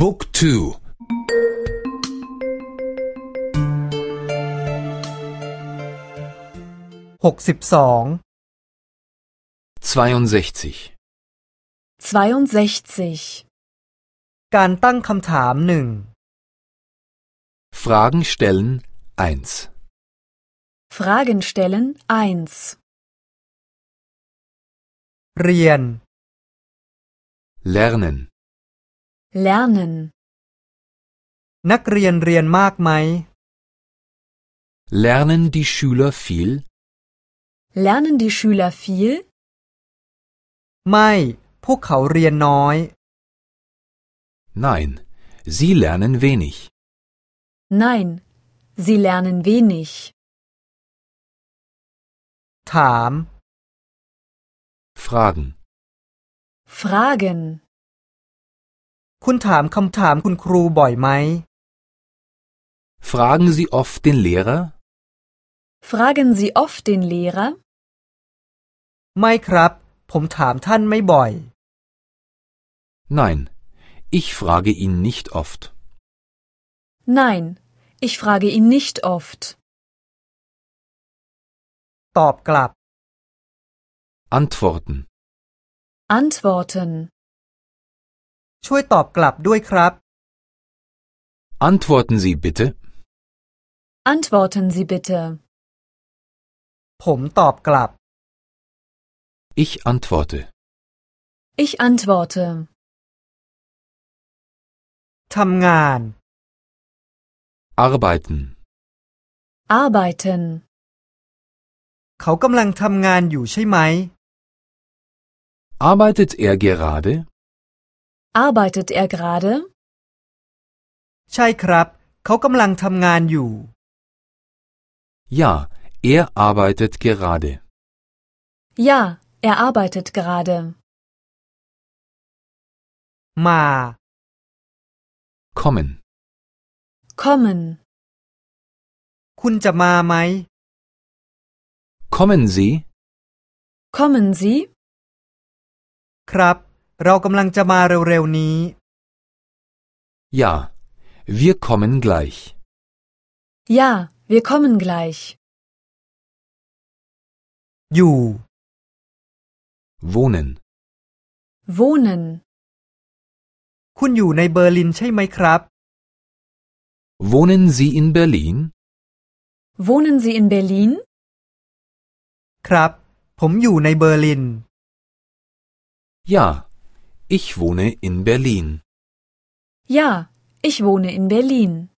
Book 2 หกสิบสอง 62 62. การตั้งคำถามหนึ่ง Fragen stellen 1 Fragen stellen 1. เรียน Lernen Lernen. นักเรียนเรียนมากไหม Lernen die Schüler viel? Lernen die Schüler viel? ไม่ พวกเขาเรียนน้อย Nein, sie lernen wenig. Nein, sie lernen wenig. ถาม Fragen Fragen. คุณถามคำถามคุณครูบ่อยไหม Fragen Sie oft den Lehrer? Fragen Sie oft den Lehrer? ไม่ครับ ผมถามท่านไม่บ่อย Nein, ich frage ihn nicht oft. Nein, ich frage ihn nicht oft. ตอบกลับ Antworten. Antworten. ช่วยตอบกลับด้วยครับ Antworten Sie bitte. Antworten Sie bitte. ผมตอบกลับ Ich antworte. Ich antworte. ทำงาน Arbeiten. Arbeiten. เขากำลังทำงานอยู่ใช่ไหม Arbeitet er gerade? Arbeitet er gerade? ใช่ครับ เขากำลังทำงานอยู่ Ja, er arbeitet gerade. Ja, er arbeitet gerade. มา Kommen. Kommen. คุณจะมาไหม Kommen Sie? Kommen Sie? ครับ เรากำลังจะมาเร็วๆนี้ Ja, wir kommen gleich. Ja, wir kommen gleich. อยู่ Wohnen. Wohnen. คุณอยู่ในเบอร์ลินใช่ไหมครับ Wohnen Sie in Berlin? Wohnen Sie in Berlin? ครับ ผมอยู่ในเบอร์ลิน Ja, ich wohne in Berlin. Ja, ich wohne in Berlin.